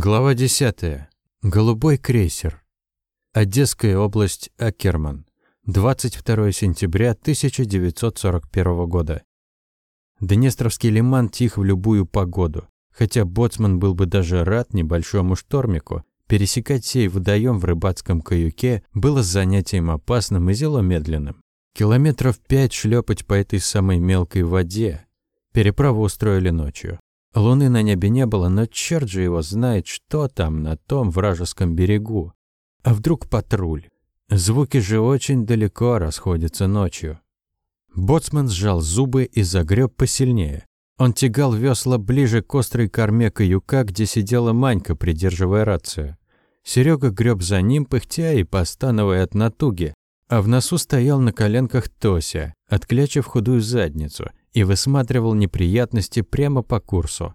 Глава 10. Голубой крейсер. Одесская область, Акерман. 22 сентября 1941 года. Днестровский лиман тих в любую погоду. Хотя боцман был бы даже рад небольшому штормику, пересекать сей водоем в рыбацком каюке было занятием опасным и зело медленным. Километров пять шлепать по этой самой мелкой воде. Переправу устроили ночью. Луны на небе не было, но черт же его знает, что там на том вражеском берегу. А вдруг патруль? Звуки же очень далеко расходятся ночью. Боцман сжал зубы и загреб посильнее. Он тягал весла ближе к острой корме каюка, где сидела Манька, придерживая рацию. Серега греб за ним, пыхтя и постановая от натуги, а в носу стоял на коленках Тося, отклячив худую задницу, и высматривал неприятности прямо по курсу.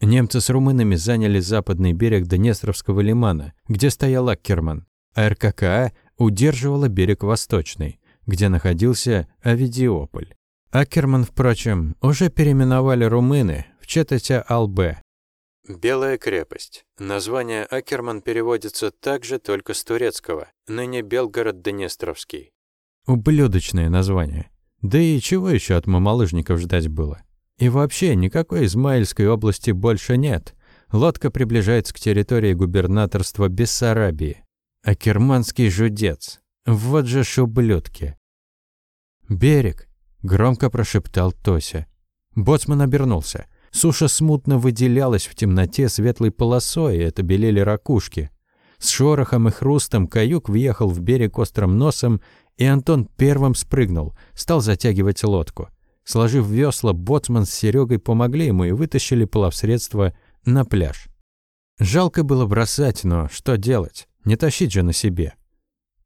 Немцы с румынами заняли западный берег Днестровского лимана, где стоял Аккерман, а РККА удерживала берег восточный, где находился Авидиополь. Аккерман, впрочем, уже переименовали румыны в Четете-Албе. Белая крепость. Название Акерман переводится также только с турецкого, ныне Белгород-Днестровский. Ублюдочное название. Да и чего еще от мамалыжников ждать было? И вообще, никакой Измаильской области больше нет. Лодка приближается к территории губернаторства Бессарабии. А керманский жудец. Вот же шублюдки. «Берег», — громко прошептал Тося. Боцман обернулся. Суша смутно выделялась в темноте светлой полосой, и это белели ракушки. С шорохом и хрустом каюк въехал в берег острым носом и Антон первым спрыгнул, стал затягивать лодку. Сложив весла, боцман с Серегой помогли ему и вытащили плавсредство на пляж. Жалко было бросать, но что делать? Не тащить же на себе.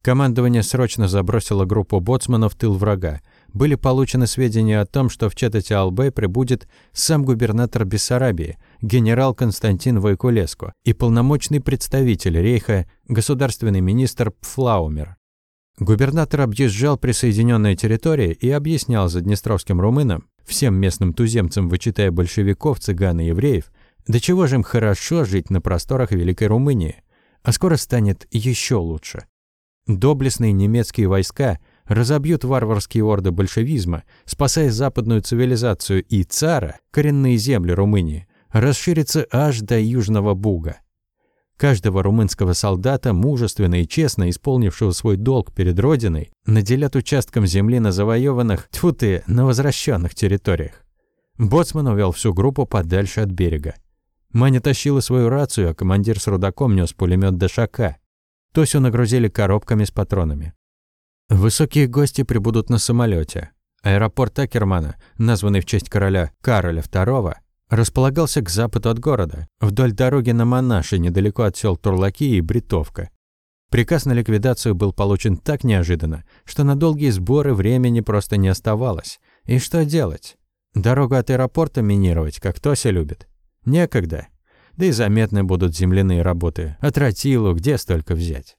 Командование срочно забросило группу боцманов в тыл врага. Были получены сведения о том, что в Четате Албе прибудет сам губернатор Бессарабии, генерал Константин Войкулеско и полномочный представитель Рейха, государственный министр Пфлаумер. Губернатор объезжал присоединенные территории и объяснял заднестровским румынам, всем местным туземцам, вычитая большевиков, цыган и евреев, до чего же им хорошо жить на просторах Великой Румынии, а скоро станет еще лучше. Доблестные немецкие войска разобьют варварские орды большевизма, спасая западную цивилизацию и цара, коренные земли Румынии, расширится аж до Южного Буга. Каждого румынского солдата, мужественно и честно исполнившего свой долг перед Родиной, наделят участком земли на завоеванных, тьфу ты, на возвращенных территориях. Боцман увел всю группу подальше от берега. Маня тащила свою рацию, а командир с рудаком нес пулемет ДШК. Тосю нагрузили коробками с патронами. Высокие гости прибудут на самолете. Аэропорт Акермана, названный в честь короля Кароля II, располагался к западу от города, вдоль дороги на Монаше, недалеко от сел Турлаки и Бритовка. Приказ на ликвидацию был получен так неожиданно, что на долгие сборы времени просто не оставалось. И что делать? Дорогу от аэропорта минировать, как Тося любит? Некогда. Да и заметны будут земляные работы. Тротилу где столько взять?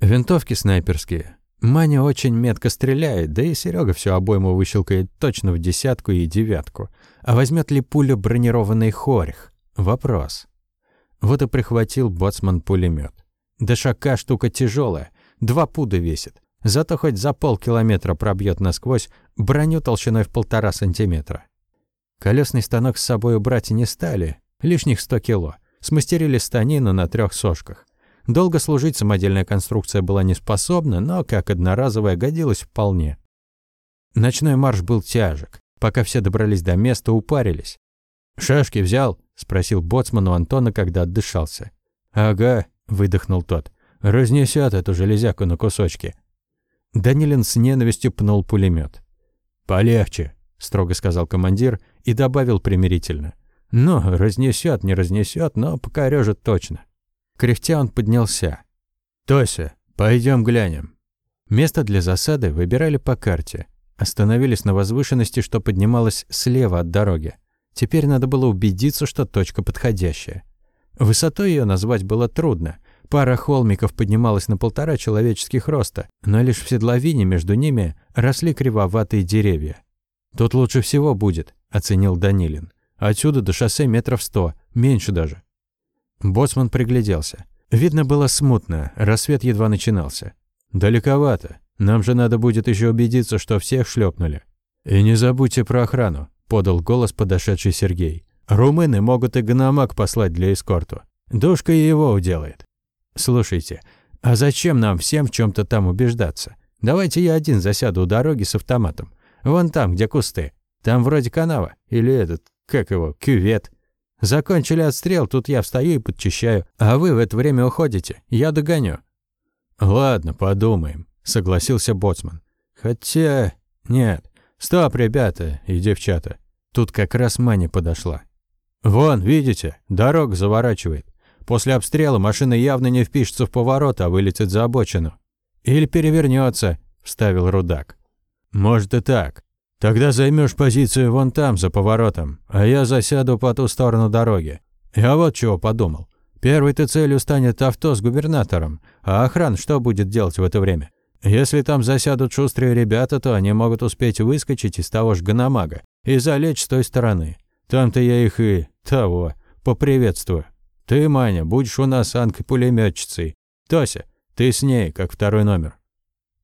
Винтовки снайперские. Маня очень метко стреляет, да и Серега всю обойму выщелкает точно в десятку и девятку. А возьмет ли пуля бронированный хорих? Вопрос. Вот и прихватил боцман пулемет. ДШК штука тяжелая, два пуда весит. Зато хоть за полкилометра пробьет насквозь броню толщиной в полтора сантиметра. Колесный станок с собой убрать не стали, лишних сто кило. Смастерили станину на трех сошках. Долго служить самодельная конструкция была не способна, но как одноразовая годилась вполне. Ночной марш был тяжек. Пока все добрались до места, упарились. «Шашки взял?» – спросил боцман у Антона, когда отдышался. «Ага», – выдохнул тот. «Разнесет эту железяку на кусочки». Данилин с ненавистью пнул пулемет. «Полегче», – строго сказал командир и добавил примирительно. «Ну, разнесет, не разнесет, но покорежит точно». Кряхтя он поднялся. «Тося, пойдем глянем». Место для засады выбирали по карте. Остановились на возвышенности, что поднималась слева от дороги. Теперь надо было убедиться, что точка подходящая. Высотой ее назвать было трудно. Пара холмиков поднималась на полтора человеческих роста, но лишь в седловине между ними росли кривоватые деревья. «Тут лучше всего будет», – оценил Данилин. «Отсюда до шоссе метров сто, меньше даже». Боцман пригляделся. Видно было смутно, рассвет едва начинался. «Далековато. Нам же надо будет еще убедиться, что всех шлепнули. И не забудьте про охрану», – подал голос подошедший Сергей. «Румыны могут и гономак послать для эскорту. Душка и его уделает». «Слушайте, а зачем нам всем в чем то там убеждаться? Давайте я один засяду у дороги с автоматом. Вон там, где кусты. Там вроде канава. Или этот, как его, кювет. Закончили отстрел, тут я встаю и подчищаю. А вы в это время уходите. Я догоню». «Ладно, подумаем», — согласился Боцман. «Хотя... Нет. Стоп, ребята и девчата. Тут как раз Маня подошла. Вон, видите, дорога заворачивает. После обстрела машина явно не впишется в поворот, а вылетит за обочину. Или перевернется, вставил Рудак. Может и так. Тогда займешь позицию вон там, за поворотом, а я засяду по ту сторону дороги. Я вот чего подумал. Первой-то целью станет авто с губернатором, а охрана что будет делать в это время? Если там засядут шустрые ребята, то они могут успеть выскочить из того ж гономага и залечь с той стороны. Там-то я их и того поприветствую. Ты, Маня, будешь у нас анкой-пулемётчицей. Тося, ты с ней, как второй номер.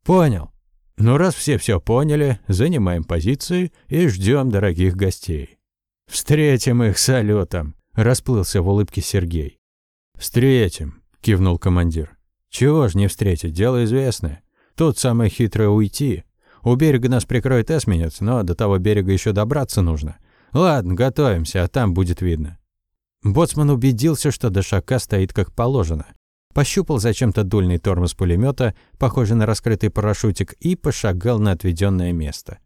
Понял. Ну, раз все все поняли, занимаем позиции и ждем дорогих гостей. Встретим их салютом, расплылся в улыбке Сергей. Встретим, кивнул командир. Чего ж не встретить, дело известное. Тут самое хитрое уйти. У берега нас прикроет эсминец, но до того берега еще добраться нужно. Ладно, готовимся, а там будет видно. Боцман убедился, что Дашака стоит как положено. Пощупал зачем-то дульный тормоз пулемета, похожий на раскрытый парашютик, и пошагал на отведенное место.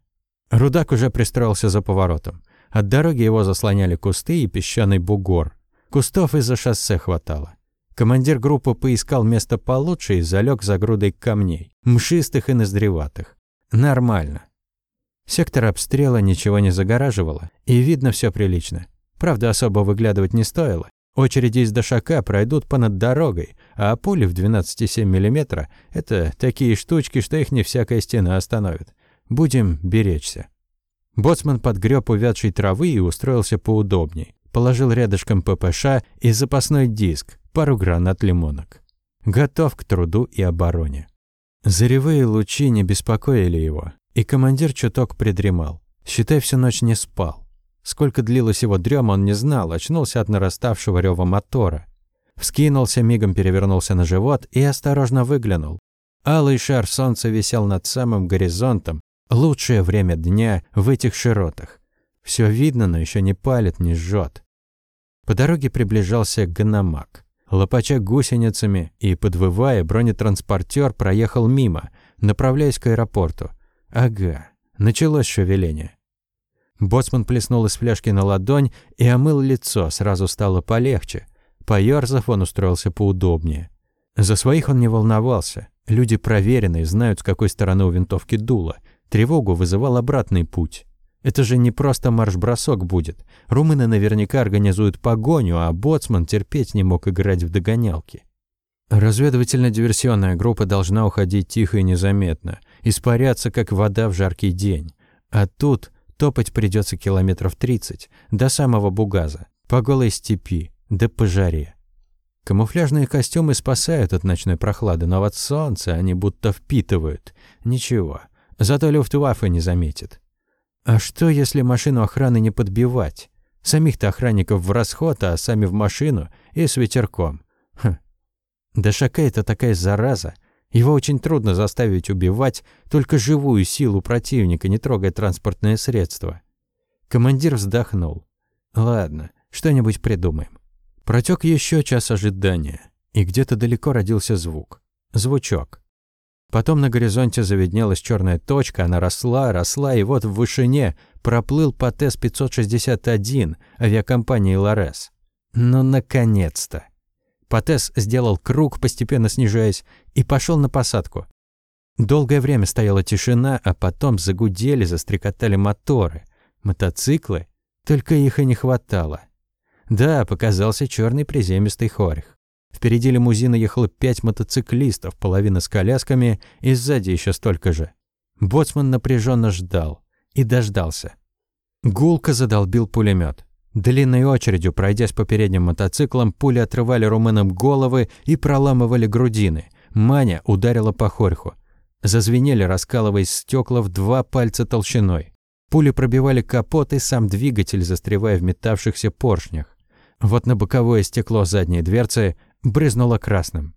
Рудак уже пристроился за поворотом. От дороги его заслоняли кусты и песчаный бугор. Кустов из-за шоссе хватало. Командир группы поискал место получше и залег за грудой камней, мшистых и ноздреватых. Нормально. Сектор обстрела ничего не загораживало, и видно все прилично. Правда, особо выглядывать не стоило. Очереди из Дашака пройдут понад дорогой, а пули в 12,7 мм – это такие штучки, что их не всякая стена остановит. Будем беречься. Боцман подгреб увядшей травы и устроился поудобней. Положил рядышком ППШ и запасной диск, пару гранат лимонок. Готов к труду и обороне. Заревые лучи не беспокоили его, и командир чуток придремал. Считай, всю ночь не спал. Сколько длилась его дрема, он не знал, очнулся от нараставшего рёва мотора. Вскинулся, мигом перевернулся на живот и осторожно выглянул. Алый шар солнца висел над самым горизонтом. Лучшее время дня в этих широтах. Все видно, но еще не палит, не жжет. По дороге приближался гономак. Лопача гусеницами и, подвывая, бронетранспортер проехал мимо, направляясь к аэропорту. Ага, началось шевеление. Боцман плеснул из фляжки на ладонь и омыл лицо, сразу стало полегче. Поёрзав, он устроился поудобнее. За своих он не волновался. Люди проверенные, знают, с какой стороны у винтовки дуло. Тревогу вызывал обратный путь. Это же не просто марш-бросок будет. Румыны наверняка организуют погоню, а боцман терпеть не мог играть в догонялки. Разведывательно-диверсионная группа должна уходить тихо и незаметно, испаряться, как вода в жаркий день. А тут топать придется километров 30, до самого Бугаза, по голой степи, да по жаре. Камуфляжные костюмы спасают от ночной прохлады, но вот солнце они будто впитывают. Ничего, зато Люфтваффе не заметит. А что, если машину охраны не подбивать? Самих-то охранников в расход, а сами в машину и с ветерком. Хм. Да Шака это такая зараза. Его очень трудно заставить убивать только живую силу противника, не трогая транспортное средство. Командир вздохнул. Ладно, что-нибудь придумаем. Протек еще час ожидания, и где-то далеко родился звук. Звучок. Потом на горизонте заведнелась черная точка, она росла, росла, и вот в вышине проплыл ПАТЭС 561 авиакомпании «Лорес». Ну, наконец-то! ПАТЭС сделал круг, постепенно снижаясь, и пошел на посадку. Долгое время стояла тишина, а потом загудели, застрекотали моторы. Мотоциклы? Только их и не хватало. Да, показался черный приземистый хорих. Впереди лимузина ехало пять мотоциклистов, половина с колясками, и сзади еще столько же. Боцман напряженно ждал. И дождался. Гулко задолбил пулемет. Длинной очередью, пройдясь по передним мотоциклам, пули отрывали румынам головы и проламывали грудины. Маня ударила по хорьху. Зазвенели, раскалываясь стекла в два пальца толщиной. Пули пробивали капот и сам двигатель, застревая в метавшихся поршнях. Вот на боковое стекло задней дверцы брызнуло красным.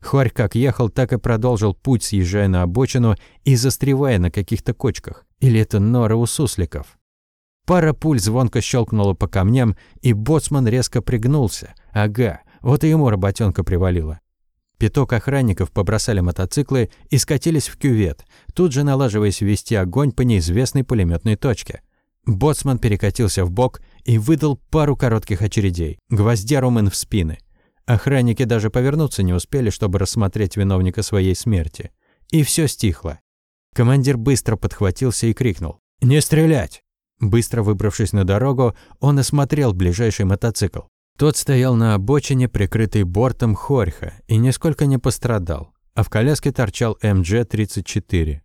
Хорь как ехал, так и продолжил путь, съезжая на обочину и застревая на каких-то кочках. Или это норы у сусликов. Пара пуль звонко щелкнула по камням, и боцман резко пригнулся. Ага, вот и ему работенка привалила. Пяток охранников побросали мотоциклы и скатились в кювет, тут же налаживаясь вести огонь по неизвестной пулеметной точке. Боцман перекатился в бок и выдал пару коротких очередей, гвоздя румын в спины. Охранники даже повернуться не успели, чтобы рассмотреть виновника своей смерти. И все стихло. Командир быстро подхватился и крикнул «Не стрелять!». Быстро выбравшись на дорогу, он осмотрел ближайший мотоцикл. Тот стоял на обочине, прикрытый бортом Хорьха, и нисколько не пострадал, а в коляске торчал МГ-34.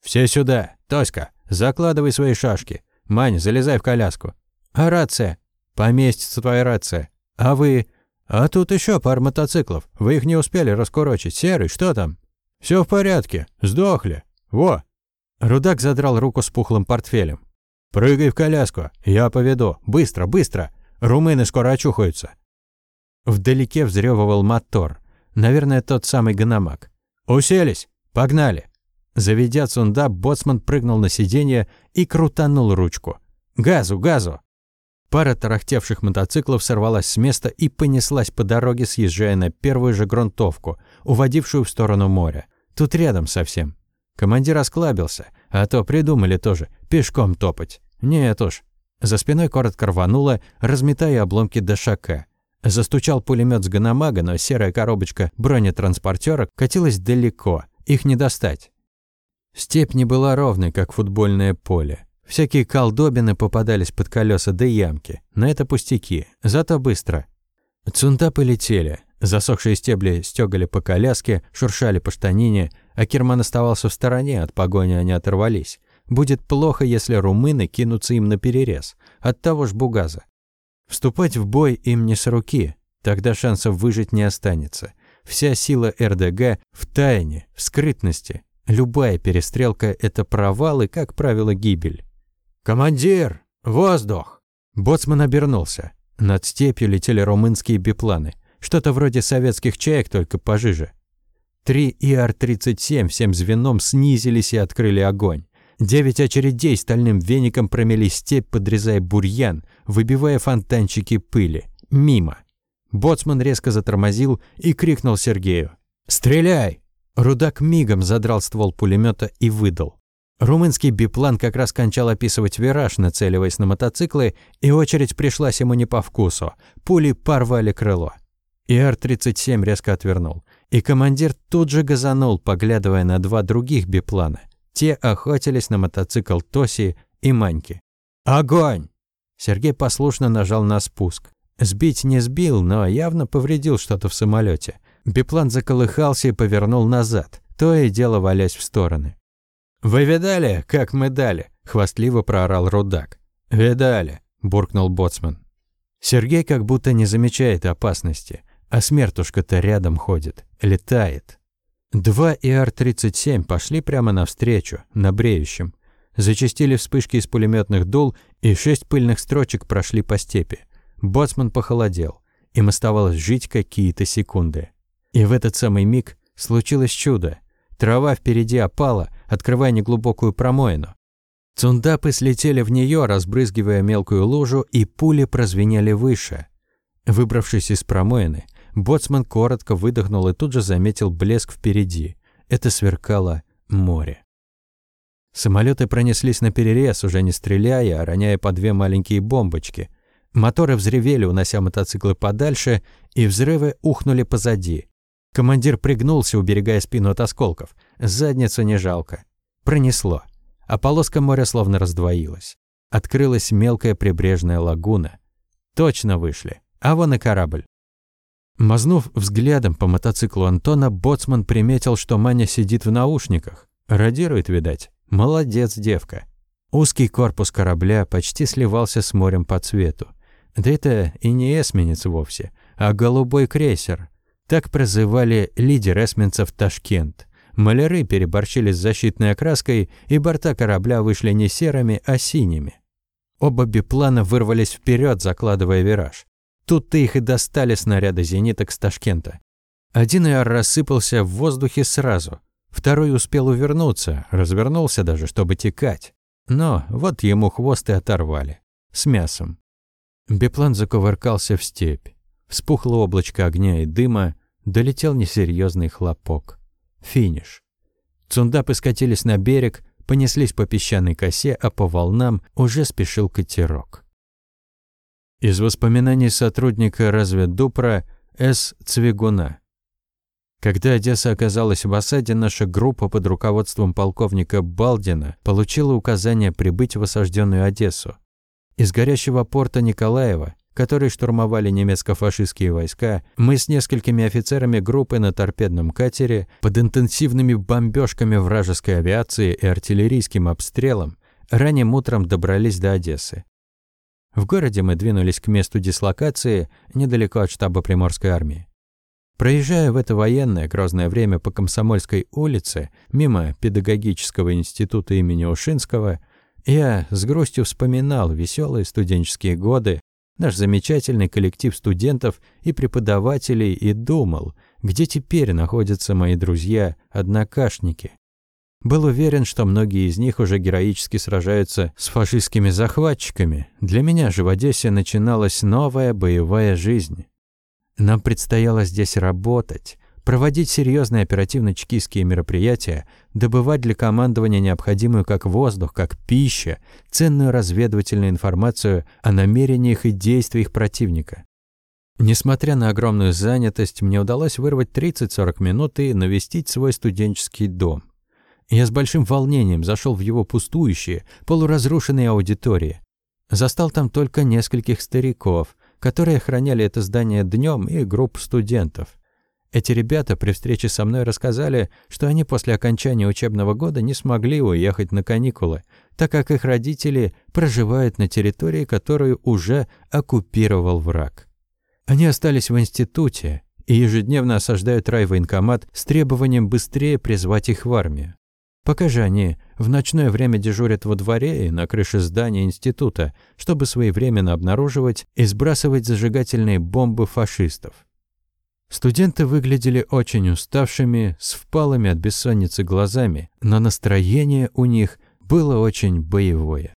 «Все сюда! Тоська, закладывай свои шашки! Мань, залезай в коляску!» «А рация?» «Поместится твоя рация!» «А вы?» «А тут еще пара мотоциклов. Вы их не успели раскурочить. Серый, что там?» «Все в порядке. Сдохли. Во!» Рудак задрал руку с пухлым портфелем. «Прыгай в коляску, я поведу. Быстро, быстро! Румыны скоро очухаются!» Вдалеке взрёвывал мотор. Наверное, тот самый гономак. «Уселись! Погнали!» Заведя цунда, боцман прыгнул на сиденье и крутанул ручку. «Газу, газу!» Пара тарахтевших мотоциклов сорвалась с места и понеслась по дороге, съезжая на первую же грунтовку, уводившую в сторону моря. Тут рядом совсем. Командир осклабился, а то придумали тоже пешком топать. Нет уж. За спиной коротко рвануло, разметая обломки дошака. Застучал пулемет с гономага, но серая коробочка бронетранспортера катилась далеко, их не достать. Степь не была ровной, как футбольное поле. Всякие колдобины попадались под колеса да ямки. Но это пустяки, зато быстро. Цунтапы летели. Засохшие стебли стёгали по коляске, шуршали по штанине, а Керман оставался в стороне, от погони они оторвались. Будет плохо, если румыны кинутся им на перерез. От того ж бугаза. Вступать в бой им не с руки, тогда шансов выжить не останется. Вся сила РДГ в тайне, в скрытности. Любая перестрелка – это провал и, как правило, гибель. «Командир! Воздух!» Боцман обернулся. Над степью летели румынские бипланы. Что-то вроде советских чаек, только пожиже. Три ИАР-37 всем звеном снизились и открыли огонь. Девять очередей стальным веником промели степь, подрезая бурьян, выбивая фонтанчики пыли. Мимо. Боцман резко затормозил и крикнул Сергею. «Стреляй!» Рудак мигом задрал ствол пулемета и выдал. Румынский биплан как раз кончал описывать вираж, нацеливаясь на мотоциклы, и очередь пришлась ему не по вкусу. Пули порвали крыло. ИР-37 резко отвернул. И командир тут же газанул, поглядывая на два других биплана. Те охотились на мотоцикл Тоси и Маньки. «Огонь!» Сергей послушно нажал на спуск. Сбить не сбил, но явно повредил что-то в самолете. Биплан заколыхался и повернул назад, то и дело валясь в стороны. «Вы видали, как мы дали?» – хвастливо проорал Рудак. «Видали», – буркнул Боцман. Сергей как будто не замечает опасности – а смертушка-то рядом ходит, летает. Два ИАР-37 пошли прямо навстречу, на бреющем. Зачастили вспышки из пулеметных дул, и шесть пыльных строчек прошли по степи. Боцман похолодел. Им оставалось жить какие-то секунды. И в этот самый миг случилось чудо. Трава впереди опала, открывая неглубокую промоину. Цундапы слетели в нее, разбрызгивая мелкую лужу, и пули прозвенели выше. Выбравшись из промоины, Боцман коротко выдохнул и тут же заметил блеск впереди. Это сверкало море. Самолеты пронеслись на перерез, уже не стреляя, а роняя по две маленькие бомбочки. Моторы взревели, унося мотоциклы подальше, и взрывы ухнули позади. Командир пригнулся, уберегая спину от осколков. Задницу не жалко. Пронесло. А полоска моря словно раздвоилась. Открылась мелкая прибрежная лагуна. Точно вышли. А вон и корабль. Мазнув взглядом по мотоциклу Антона, боцман приметил, что Маня сидит в наушниках. Радирует, видать. Молодец, девка. Узкий корпус корабля почти сливался с морем по цвету. Да это и не эсминец вовсе, а голубой крейсер. Так прозывали лидер эсминцев Ташкент. Маляры переборщили с защитной окраской, и борта корабля вышли не серыми, а синими. Оба биплана вырвались вперед, закладывая вираж. Тут-то их и достали снаряды зениток с Ташкента. Один ИАР рассыпался в воздухе сразу. Второй успел увернуться, развернулся даже, чтобы текать. Но вот ему хвост и оторвали. С мясом. Биплан закувыркался в степь. Вспухло облачко огня и дыма, долетел несерьезный хлопок. Финиш. Цундапы скатились на берег, понеслись по песчаной косе, а по волнам уже спешил катерок. Из воспоминаний сотрудника разведдупра С. Цвигуна. Когда Одесса оказалась в осаде, наша группа под руководством полковника Балдина получила указание прибыть в осажденную Одессу. Из горящего порта Николаева, который штурмовали немецко-фашистские войска, мы с несколькими офицерами группы на торпедном катере под интенсивными бомбежками вражеской авиации и артиллерийским обстрелом ранним утром добрались до Одессы. В городе мы двинулись к месту дислокации недалеко от штаба Приморской армии. Проезжая в это военное грозное время по Комсомольской улице, мимо педагогического института имени Ушинского, я с грустью вспоминал веселые студенческие годы, наш замечательный коллектив студентов и преподавателей и думал, где теперь находятся мои друзья-однокашники. Был уверен, что многие из них уже героически сражаются с фашистскими захватчиками. Для меня же в Одессе начиналась новая боевая жизнь. Нам предстояло здесь работать, проводить серьезные оперативно-чекистские мероприятия, добывать для командования необходимую как воздух, как пища, ценную разведывательную информацию о намерениях и действиях противника. Несмотря на огромную занятость, мне удалось вырвать 30-40 минут и навестить свой студенческий дом. Я с большим волнением зашел в его пустующие, полуразрушенные аудитории. Застал там только нескольких стариков, которые охраняли это здание днем и групп студентов. Эти ребята при встрече со мной рассказали, что они после окончания учебного года не смогли уехать на каникулы, так как их родители проживают на территории, которую уже оккупировал враг. Они остались в институте и ежедневно осаждают райвоенкомат с требованием быстрее призвать их в армию. Пока же они в ночное время дежурят во дворе и на крыше здания института, чтобы своевременно обнаруживать и сбрасывать зажигательные бомбы фашистов. Студенты выглядели очень уставшими, с впалыми от бессонницы глазами, но настроение у них было очень боевое.